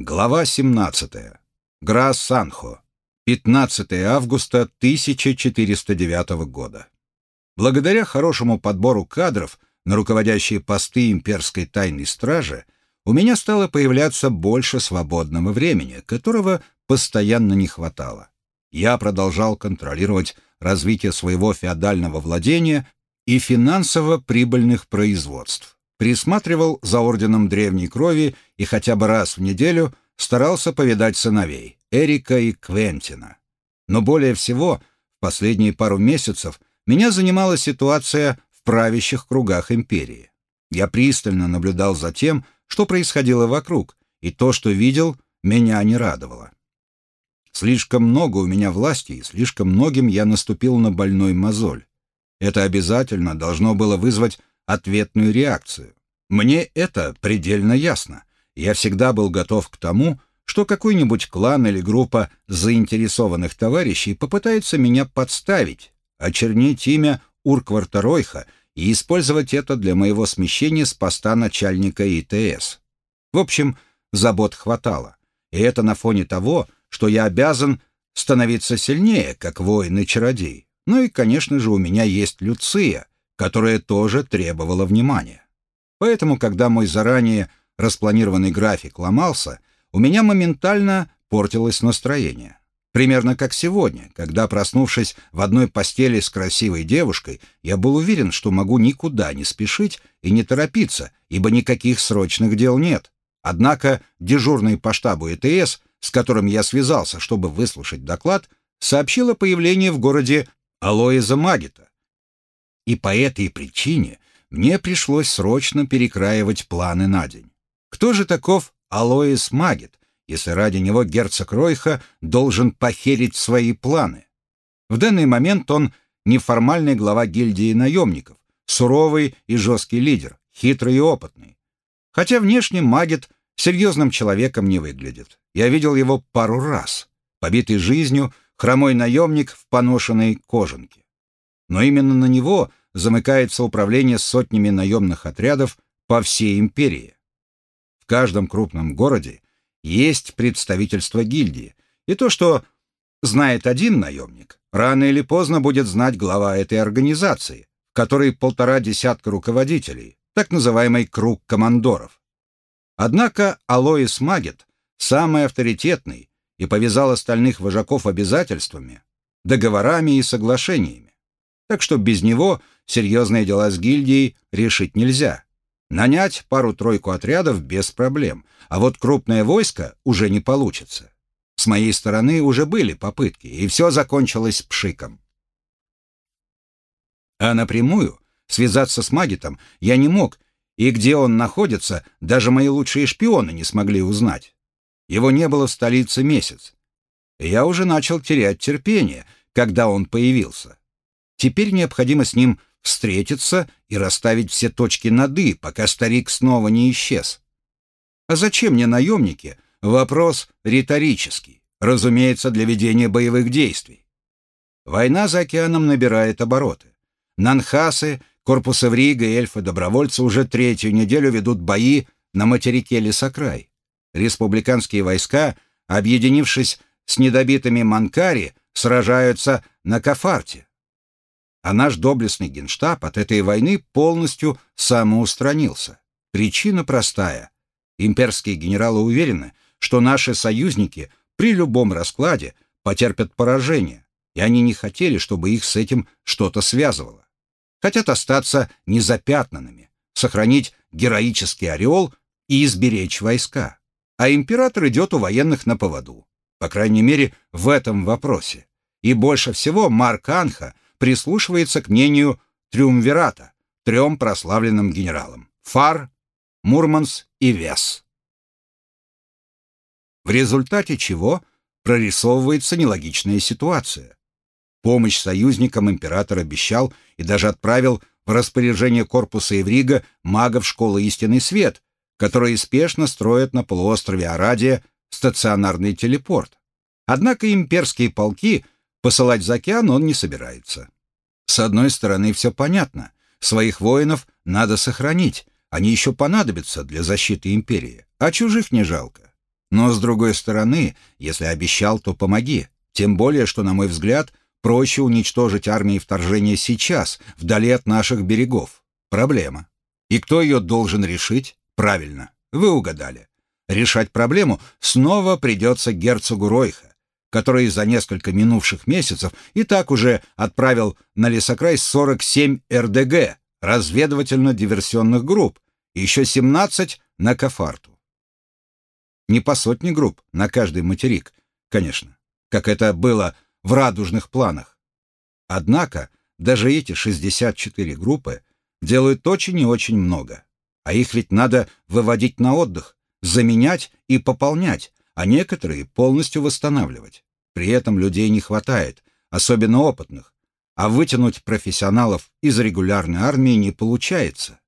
Глава 17. Гра-Санхо. 15 августа 1409 года. Благодаря хорошему подбору кадров на руководящие посты имперской тайной стражи у меня стало появляться больше свободного времени, которого постоянно не хватало. Я продолжал контролировать развитие своего феодального владения и финансово прибыльных производств присматривал за орденом древней крови и хотя бы раз в неделю старался повидать сыновей, Эрика и Квентина. Но более всего, в последние пару месяцев меня занимала ситуация в правящих кругах империи. Я пристально наблюдал за тем, что происходило вокруг, и то, что видел, меня не радовало. Слишком много у меня власти, и слишком многим я наступил на больной мозоль. Это обязательно должно было вызвать ответную реакцию. Мне это предельно ясно. Я всегда был готов к тому, что какой-нибудь клан или группа заинтересованных товарищей попытается меня подставить, очернить имя Уркварта Ройха и использовать это для моего смещения с поста начальника ИТС. В общем, забот хватало. И это на фоне того, что я обязан становиться сильнее, как воин и чародей. Ну и, конечно же, у меня есть Люция, которое тоже требовало внимания. Поэтому, когда мой заранее распланированный график ломался, у меня моментально портилось настроение. Примерно как сегодня, когда, проснувшись в одной постели с красивой девушкой, я был уверен, что могу никуда не спешить и не торопиться, ибо никаких срочных дел нет. Однако дежурный по штабу ЭТС, с которым я связался, чтобы выслушать доклад, сообщил о появлении в городе Алоиза Магита, и по этой причине мне пришлось срочно перекраивать планы на день. Кто же таков Алоис Магет, если ради него герцог Ройха должен похерить свои планы? В данный момент он неформальный глава гильдии наемников, суровый и жесткий лидер, хитрый и опытный. Хотя внешне Магет серьезным человеком не выглядит. Я видел его пару раз. Побитый жизнью, хромой наемник в поношенной кожанке. Но именно на него замыкается управление сотнями наемных отрядов по всей империи. В каждом крупном городе есть представительство гильдии, и то, что знает один наемник, рано или поздно будет знать глава этой организации, в которой полтора десятка руководителей, так называемый круг командоров. Однако Алоис Магет самый авторитетный и повязал остальных вожаков обязательствами, договорами и соглашениями. Так что без него серьезные дела с гильдией решить нельзя. Нанять пару-тройку отрядов без проблем, а вот крупное войско уже не получится. С моей стороны уже были попытки, и все закончилось пшиком. А напрямую связаться с Магитом я не мог, и где он находится, даже мои лучшие шпионы не смогли узнать. Его не было в столице месяц. Я уже начал терять терпение, когда он появился. Теперь необходимо с ним встретиться и расставить все точки над «и», пока старик снова не исчез. А зачем мне наемники? Вопрос риторический, разумеется, для ведения боевых действий. Война за океаном набирает обороты. Нанхасы, корпус Эврига и эльфы-добровольцы уже третью неделю ведут бои на материке Лесокрай. Республиканские войска, объединившись с недобитыми Манкари, сражаются на Кафарте а наш доблестный генштаб от этой войны полностью самоустранился. Причина простая. Имперские генералы уверены, что наши союзники при любом раскладе потерпят поражение, и они не хотели, чтобы их с этим что-то связывало. Хотят остаться незапятнанными, сохранить героический ореол и изберечь войска. А император идет у военных на поводу. По крайней мере, в этом вопросе. И больше всего Марк Анха – прислушивается к мнению Триумвирата, трем прославленным генералам – Фар, Мурманс и Вес. В результате чего прорисовывается нелогичная ситуация. Помощь союзникам император обещал и даже отправил в распоряжение корпуса Эврига магов школы «Истинный свет», которые спешно строят на полуострове Арадия стационарный телепорт. Однако имперские полки посылать за океан он не собирается. С одной стороны, все понятно. Своих воинов надо сохранить. Они еще понадобятся для защиты империи. А чужих не жалко. Но, с другой стороны, если обещал, то помоги. Тем более, что, на мой взгляд, проще уничтожить армии вторжения сейчас, вдали от наших берегов. Проблема. И кто ее должен решить? Правильно, вы угадали. Решать проблему снова придется герцогу Ройха, который за несколько минувших месяцев и так уже отправил на лесокрай 47 РДГ, разведывательно-диверсионных групп, и еще 17 на Кафарту. Не по сотне групп на каждый материк, конечно, как это было в радужных планах. Однако даже эти 64 группы делают очень и очень много. А их ведь надо выводить на отдых, заменять и пополнять, а некоторые полностью восстанавливать. При этом людей не хватает, особенно опытных, а вытянуть профессионалов из регулярной армии не получается.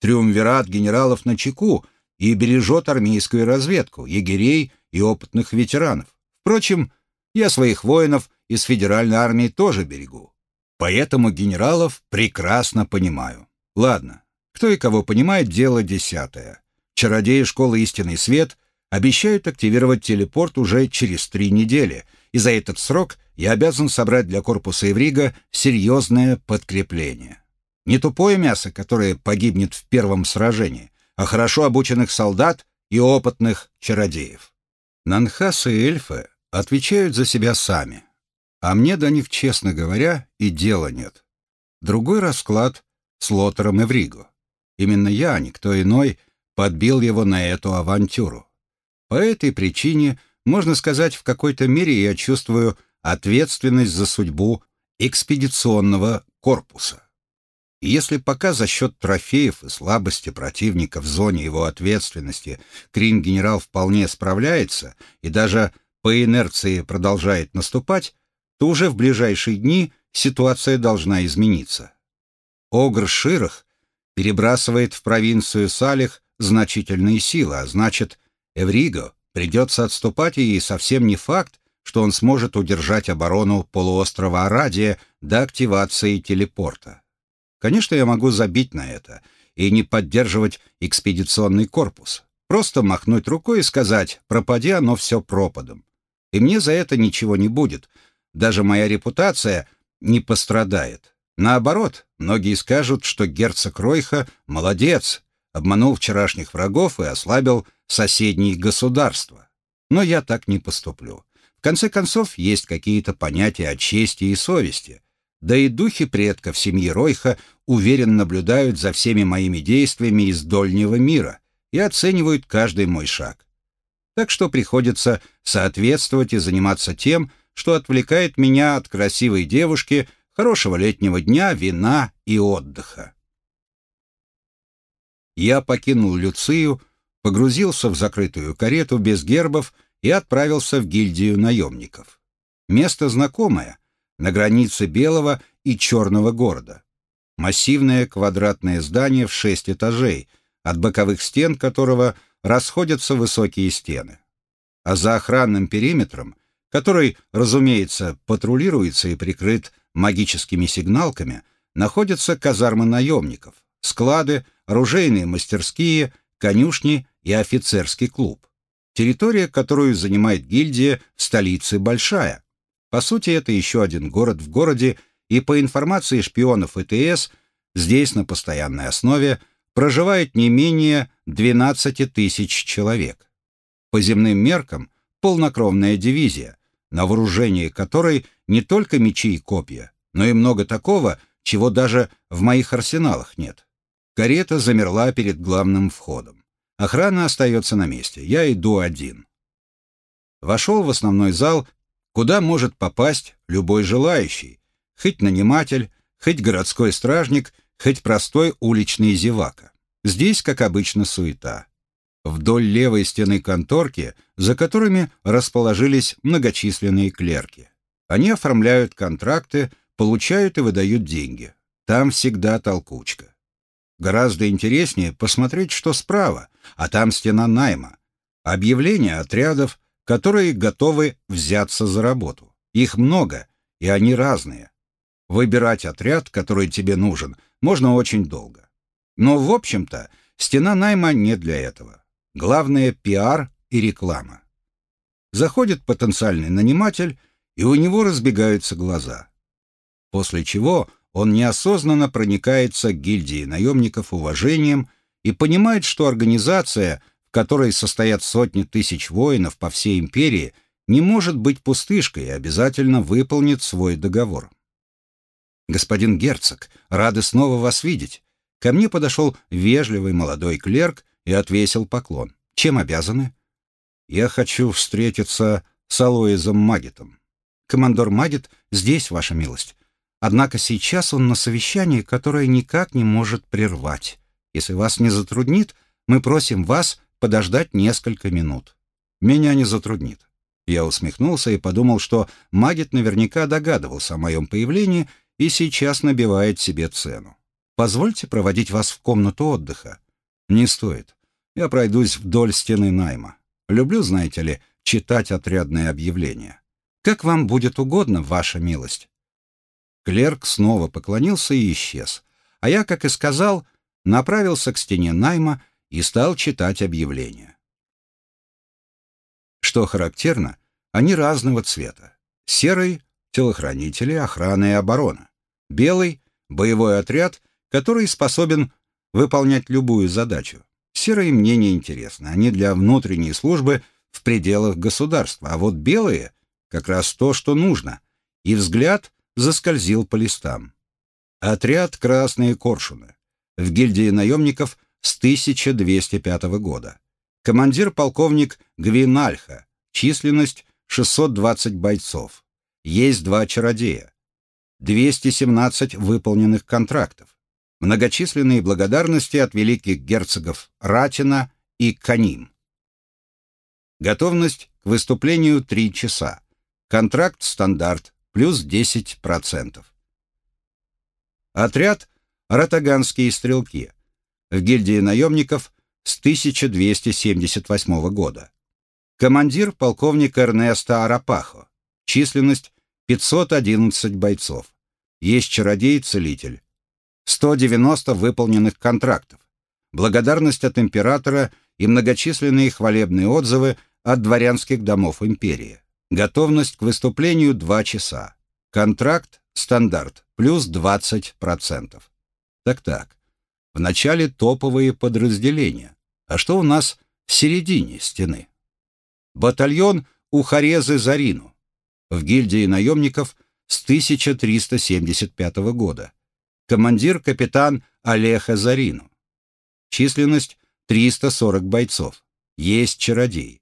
Триумвират генералов на чеку и бережет армейскую разведку, егерей и опытных ветеранов. Впрочем, я своих воинов из федеральной армии тоже берегу. Поэтому генералов прекрасно понимаю. Ладно, кто и кого понимает, дело десятое. Чародеи школы «Истинный свет» обещают активировать телепорт уже через три недели, и за этот срок я обязан собрать для корпуса Эврига серьезное подкрепление. Не тупое мясо, которое погибнет в первом сражении, а хорошо обученных солдат и опытных чародеев. Нанхасы и эльфы отвечают за себя сами, а мне до них, честно говоря, и дела нет. Другой расклад с Лотером и Вриго. Именно я, а никто иной, подбил его на эту авантюру. По этой причине, можно сказать, в какой-то мере я чувствую ответственность за судьбу экспедиционного корпуса. И если пока за счет трофеев и слабости противника в зоне его ответственности Крин-генерал вполне справляется и даже по инерции продолжает наступать, то уже в ближайшие дни ситуация должна измениться. Огр Ширах перебрасывает в провинцию Салих значительные силы, а значит, Эвриго придется отступать, и совсем не факт, что он сможет удержать оборону полуострова Арадия до активации телепорта. Конечно, я могу забить на это и не поддерживать экспедиционный корпус. Просто махнуть рукой и сказать «пропади оно все пропадом». И мне за это ничего не будет. Даже моя репутация не пострадает. Наоборот, многие скажут, что герцог Ройха молодец, обманул вчерашних врагов и ослабил соседние государства. Но я так не поступлю. В конце концов, есть какие-то понятия о чести и совести, да и духи предков семьи Ройха уверенно наблюдают за всеми моими действиями из дольнего мира и оценивают каждый мой шаг. Так что приходится соответствовать и заниматься тем, что отвлекает меня от красивой девушки, хорошего летнего дня, вина и отдыха. Я покинул Люцию, погрузился в закрытую карету без гербов и отправился в гильдию наемников. Место знакомое — на границе белого и черного города. Массивное квадратное здание в шесть этажей, от боковых стен которого расходятся высокие стены. А за охранным периметром, который, разумеется, патрулируется и прикрыт магическими сигналками, находятся казармы наемников, склады, оружейные мастерские, конюшни и офицерский клуб. Территория, которую занимает гильдия в столице, большая, по сути, это еще один город в городе, и по информации шпионов ИТС, здесь на постоянной основе проживает не менее 12 тысяч человек. По земным меркам полнокровная дивизия, на вооружении которой не только мечи и копья, но и много такого, чего даже в моих арсеналах нет. Карета замерла перед главным входом. Охрана остается на месте, я иду один. Вошел в основной зал куда может попасть любой желающий, хоть наниматель, хоть городской стражник, хоть простой уличный зевака. Здесь, как обычно, суета. Вдоль левой стены конторки, за которыми расположились многочисленные клерки. Они оформляют контракты, получают и выдают деньги. Там всегда толкучка. Гораздо интереснее посмотреть, что справа, а там стена найма. Объявления отрядов, которые готовы взяться за работу. Их много, и они разные. Выбирать отряд, который тебе нужен, можно очень долго. Но, в общем-то, стена найма не для этого. Главное — пиар и реклама. Заходит потенциальный наниматель, и у него разбегаются глаза. После чего он неосознанно проникается гильдии наемников уважением и понимает, что организация, в которой состоят сотни тысяч воинов по всей империи, не может быть пустышкой и обязательно выполнит свой договор. «Господин герцог, рады снова вас видеть». Ко мне подошел вежливый молодой клерк и отвесил поклон. «Чем обязаны?» «Я хочу встретиться с Алоизом Магитом». «Командор Магит здесь, ваша милость. Однако сейчас он на совещании, которое никак не может прервать. Если вас не затруднит, мы просим вас подождать несколько минут». «Меня не затруднит». Я усмехнулся и подумал, что Магит наверняка догадывался о моем появлении и сейчас набивает себе цену. Позвольте проводить вас в комнату отдыха. Не стоит. Я пройдусь вдоль стены найма. Люблю, знаете ли, читать отрядные объявления. Как вам будет угодно, ваша милость. Клерк снова поклонился и исчез. А я, как и сказал, направился к стене найма и стал читать объявления. Что характерно, они разного цвета. Серый — телохранители, охрана и оборона. Белый — боевой отряд, который способен выполнять любую задачу. Серые мне не интересны, они для внутренней службы в пределах государства, а вот белые — как раз то, что нужно. И взгляд заскользил по листам. Отряд «Красные коршуны» в гильдии наемников с 1205 года. Командир полковник Гвинальха, численность 620 бойцов. Есть два чародея. 217 выполненных контрактов. Многочисленные благодарности от великих герцогов Ратина и Каним. Готовность к выступлению 3 часа. Контракт стандарт плюс 10%. Отряд «Ратаганские стрелки» в гильдии наемников с 1278 года. Командир полковник Эрнеста Арапахо. Численность 511 бойцов. Есть чародей-целитель. 190 выполненных контрактов. Благодарность от императора и многочисленные хвалебные отзывы от дворянских домов империи. Готовность к выступлению 2 часа. Контракт стандарт плюс 20%. Так-так. В начале топовые подразделения. А что у нас в середине стены? Батальон Ухарезы Зарину. В гильдии наемников с 1375 года. Командир капитан Олеха Зарину. Численность 340 бойцов. Есть чародей.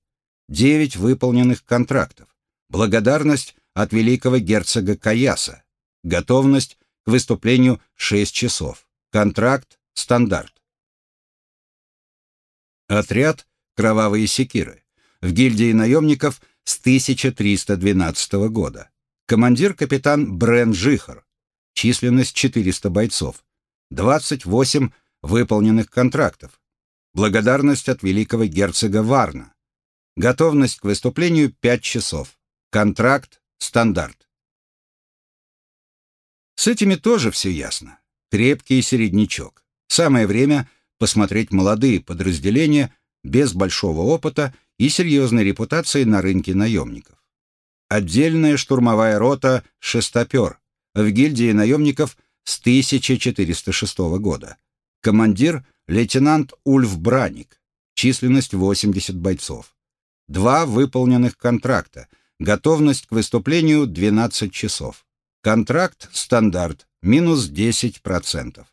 9 выполненных контрактов. Благодарность от великого герцога Каяса. Готовность к выступлению 6 часов. Контракт стандарт. Отряд «Кровавые секиры» в гильдии наемников с 1312 года. Командир капитан Брен Жихар. Численность 400 бойцов. 28 выполненных контрактов. Благодарность от великого герцога Варна. Готовность к выступлению 5 часов. Контракт стандарт. С этими тоже все ясно. Крепкий середнячок. Самое время посмотреть молодые подразделения без большого опыта и серьезной репутации на рынке наемников. Отдельная штурмовая рота «Шестопер» в гильдии наемников с 1406 года. Командир — лейтенант Ульф Браник. Численность 80 бойцов. Два выполненных контракта — Готовность к выступлению 12 часов. Контракт стандарт минус 10%.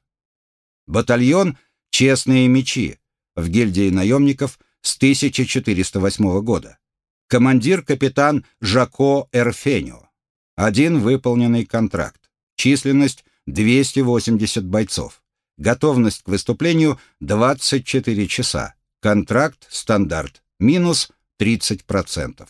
Батальон «Честные мечи» в гильдии наемников с 1408 года. Командир капитан Жако Эрфенио. Один выполненный контракт. Численность 280 бойцов. Готовность к выступлению 24 часа. Контракт стандарт минус 30%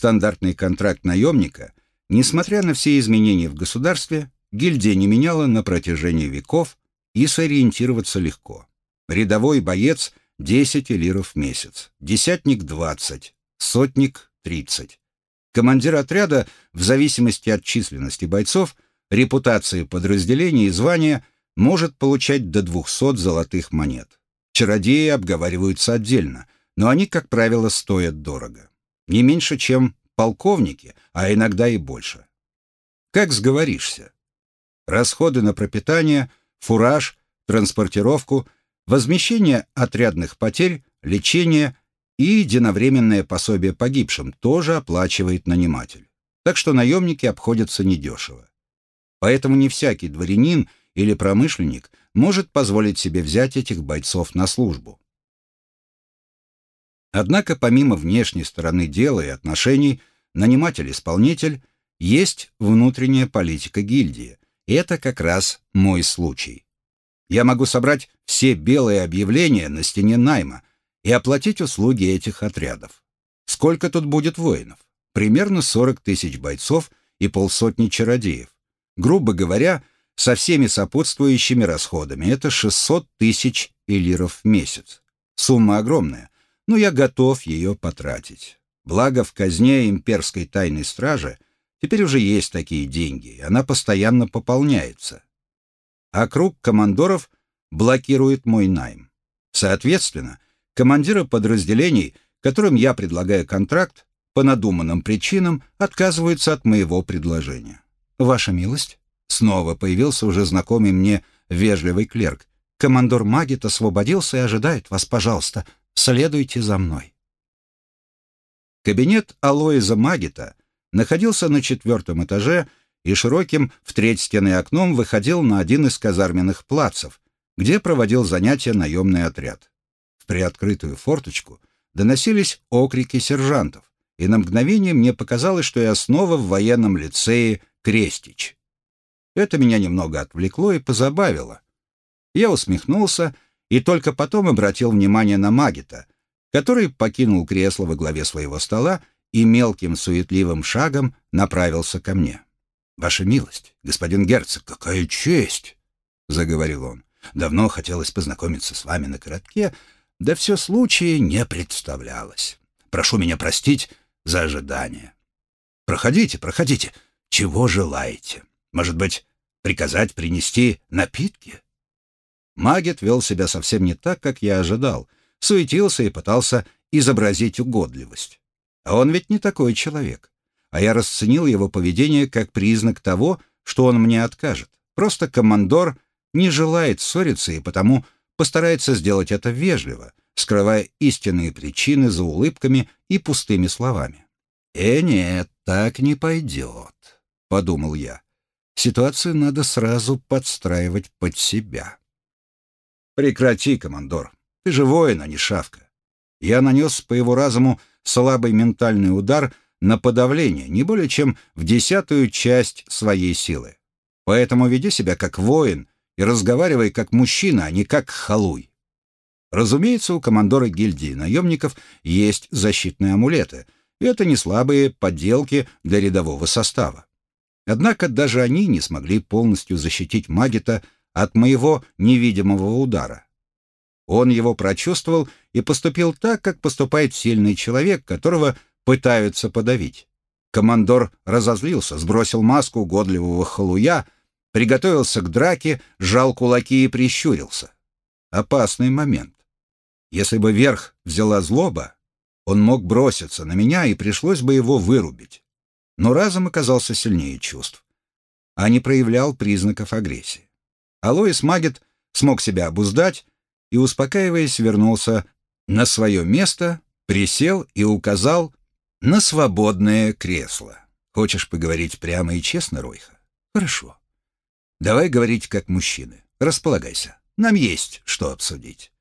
стандартный контракт наемника, несмотря на все изменения в государстве, гильдия не меняла на протяжении веков и сориентироваться легко. Рядовой боец — 10 лиров в месяц, десятник — 20, сотник — 30. Командир отряда, в зависимости от численности бойцов, репутации подразделения и звания, может получать до 200 золотых монет. Чародеи обговариваются отдельно, но они, как правило, стоят дорого. Не меньше, чем полковники, а иногда и больше. Как сговоришься? Расходы на пропитание, фураж, транспортировку, возмещение отрядных потерь, лечение и единовременное пособие погибшим тоже оплачивает наниматель. Так что наемники обходятся недешево. Поэтому не всякий дворянин или промышленник может позволить себе взять этих бойцов на службу. Однако помимо внешней стороны дела и отношений, наниматель-исполнитель есть внутренняя политика гильдии, и это как раз мой случай. Я могу собрать все белые объявления на стене найма и оплатить услуги этих отрядов. Сколько тут будет воинов? Примерно 40 тысяч бойцов и полсотни чародеев. Грубо говоря, со всеми сопутствующими расходами это 600 тысяч элиров в месяц. Сумма огромная, но я готов ее потратить. Благо в казне имперской тайной стражи теперь уже есть такие деньги, она постоянно пополняется. А круг командоров блокирует мой найм. Соответственно, командиры подразделений, которым я предлагаю контракт, по надуманным причинам отказываются от моего предложения. «Ваша милость?» Снова появился уже знакомый мне вежливый клерк. «Командор Магит освободился и ожидает вас, пожалуйста. Следуйте за мной». Кабинет Алоиза Магита находился на четвертом этаже и широким в треть стены окном выходил на один из казарменных плацев, где проводил занятия наемный отряд. В приоткрытую форточку доносились окрики сержантов, и на мгновение мне показалось, что я снова в военном лицее Крестич. Это меня немного отвлекло и позабавило. Я усмехнулся и только потом обратил внимание на Магита, который покинул кресло во главе своего стола и мелким суетливым шагом направился ко мне. «Ваша милость, господин герцог, какая честь!» — заговорил он. «Давно хотелось познакомиться с вами на коротке, да все случая не представлялось. Прошу меня простить за ожидание. Проходите, проходите. Чего желаете? Может быть, приказать принести напитки?» Магет вел себя совсем не так, как я ожидал, суетился и пытался изобразить угодливость. А он ведь не такой человек. А я расценил его поведение как признак того, что он мне откажет. Просто командор не желает ссориться и потому постарается сделать это вежливо, скрывая истинные причины за улыбками и пустыми словами. «Э, нет, так не пойдет», — подумал я. Ситуацию надо сразу подстраивать под себя. «Прекрати, командор. Ты же воин, а не шавка. Я нанес по его разуму слабый ментальный удар на подавление, не более чем в десятую часть своей силы. Поэтому веди себя как воин и разговаривай как мужчина, а не как халуй. Разумеется, у командора гильдии наемников есть защитные амулеты, и это не слабые подделки для рядового состава. Однако даже они не смогли полностью защитить Магита от моего невидимого удара. Он его прочувствовал и поступил так, как поступает сильный человек, которого пытаются подавить. Командор разозлился, сбросил маску угодливого халуя, приготовился к драке, сжал кулаки и прищурился. Опасный момент. Если бы верх взяла злоба, он мог броситься на меня, и пришлось бы его вырубить. Но разум оказался сильнее чувств, а не проявлял признаков агрессии. Алоис Магет смог себя обуздать и, успокаиваясь, вернулся на свое место, присел и указал на свободное кресло. Хочешь поговорить прямо и честно, Ройха? Хорошо. Давай говорить как мужчины. Располагайся. Нам есть что обсудить.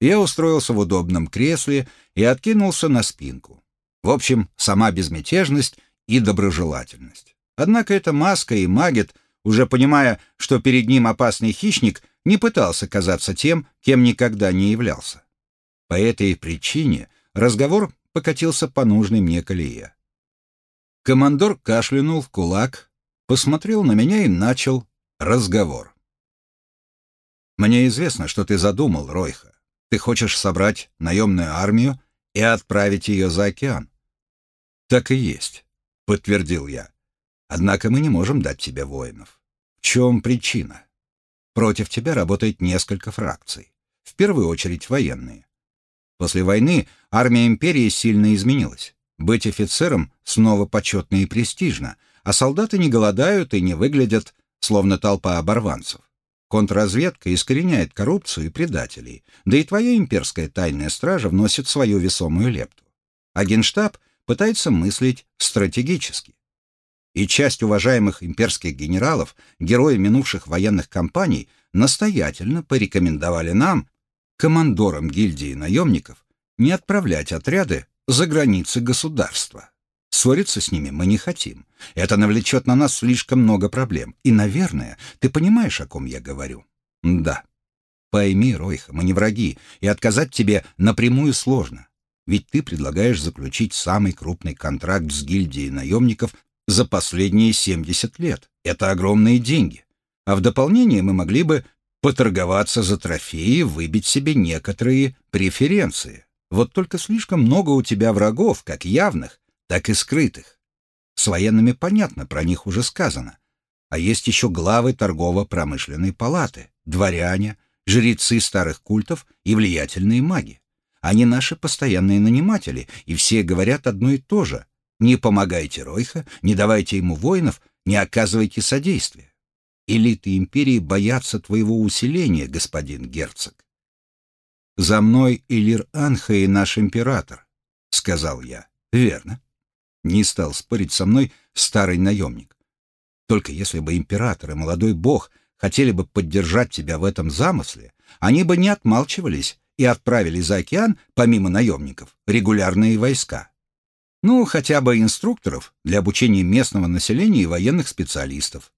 Я устроился в удобном кресле и откинулся на спинку. В общем, сама безмятежность и доброжелательность. Однако эта маска и магет, уже понимая, что перед ним опасный хищник, не пытался казаться тем, кем никогда не являлся. По этой причине разговор покатился по нужной мне колее. Командор кашлянул в кулак, посмотрел на меня и начал разговор. «Мне известно, что ты задумал, Ройха. Ты хочешь собрать наемную армию и отправить ее за океан». «Так и есть», — подтвердил я. «Однако мы не можем дать тебе воинов. Чем причина?» Против тебя работает несколько фракций. В первую очередь военные. После войны армия империи сильно изменилась. Быть офицером снова почетно и престижно, а солдаты не голодают и не выглядят, словно толпа оборванцев. Контрразведка искореняет коррупцию и предателей, да и твоя имперская тайная стража вносит свою весомую лепту. А Генштаб пытается мыслить стратегически. И часть уважаемых имперских генералов, герои минувших военных кампаний, настоятельно порекомендовали нам, командорам гильдии наемников, не отправлять отряды за границы государства. Ссориться с ними мы не хотим. Это навлечет на нас слишком много проблем. И, наверное, ты понимаешь, о ком я говорю? Да. Пойми, Ройха, мы не враги, и отказать тебе напрямую сложно. Ведь ты предлагаешь заключить самый крупный контракт с гильдией наемников за последние 70 лет. Это огромные деньги. А в дополнение мы могли бы поторговаться за трофеи, выбить себе некоторые преференции. Вот только слишком много у тебя врагов, как явных, так и скрытых. С военными понятно, про них уже сказано. А есть еще главы торгово-промышленной палаты, дворяне, жрецы старых культов и влиятельные маги. Они наши постоянные наниматели, и все говорят одно и то же. Не помогайте Ройха, не давайте ему воинов, не оказывайте содействия. Элиты империи боятся твоего усиления, господин герцог. «За мной Илир Анха и наш император», — сказал я. «Верно». Не стал спорить со мной старый наемник. Только если бы император и молодой бог хотели бы поддержать тебя в этом замысле, они бы не отмалчивались и отправили за океан, помимо наемников, регулярные войска. Ну, хотя бы инструкторов для обучения местного населения и военных специалистов.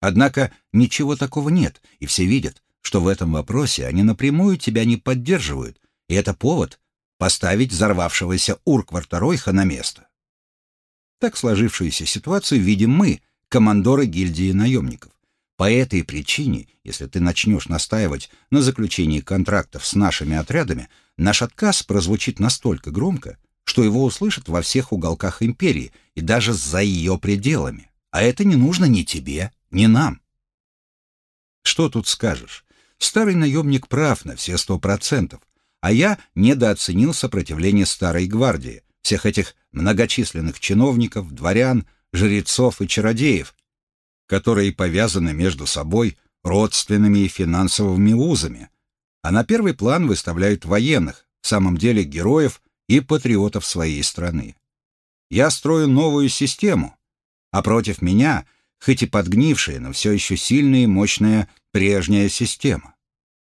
Однако ничего такого нет, и все видят, что в этом вопросе они напрямую тебя не поддерживают, и это повод поставить взорвавшегося Уркварта Ройха на место. Так сложившуюся ситуацию видим мы, командоры гильдии наемников. По этой причине, если ты начнешь настаивать на заключении контрактов с нашими отрядами, наш отказ прозвучит настолько громко, что его услышат во всех уголках империи и даже за ее пределами. А это не нужно ни тебе, ни нам. Что тут скажешь? Старый наемник прав на все сто процентов, а я недооценил сопротивление старой гвардии, всех этих многочисленных чиновников, дворян, жрецов и чародеев, которые повязаны между собой родственными и финансовыми узами, а на первый план выставляют военных, в самом деле героев и патриотов своей страны. Я строю новую систему, а против меня хоть и подгнившая, но все еще сильная и мощная прежняя система.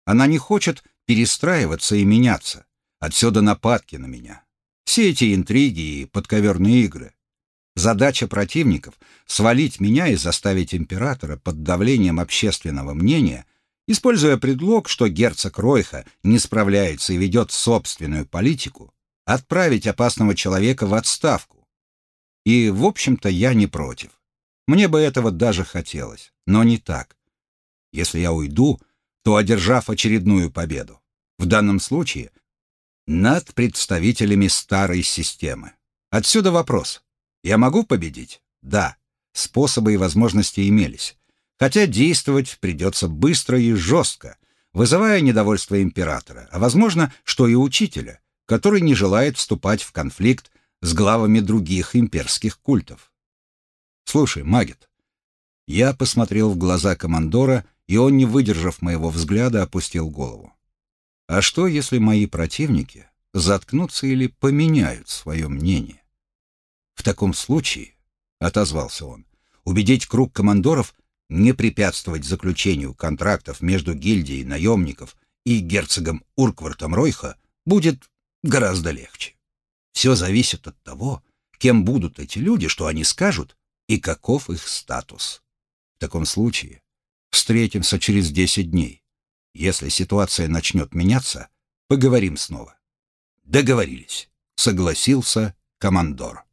Она не хочет перестраиваться и меняться. Отсюда нападки на меня. Все эти интриги и подковерные игры. Задача противников — свалить меня и заставить императора под давлением общественного мнения, используя предлог, что герцог Ройха не справляется и ведет собственную политику, отправить опасного человека в отставку. И, в общем-то, я не против. Мне бы этого даже хотелось, но не так. Если я уйду, то одержав очередную победу. В данном случае над представителями старой системы. Отсюда вопрос. Я могу победить? Да. Способы и возможности имелись. Хотя действовать придется быстро и жестко, вызывая недовольство императора, а возможно, что и учителя, который не желает вступать в конфликт с главами других имперских культов. «Слушай, Магет». Я посмотрел в глаза командора, и он, не выдержав моего взгляда, опустил голову. «А что, если мои противники заткнутся или поменяют свое мнение?» «В таком случае», — отозвался он, — «убедить круг командоров не препятствовать заключению контрактов между гильдией наемников и герцогом Урквартом Ройха будет гораздо легче. Все зависит от того, кем будут эти люди, что они скажут и каков их статус. В таком случае встретимся через 10 дней. Если ситуация начнет меняться, поговорим снова. Договорились, согласился командор.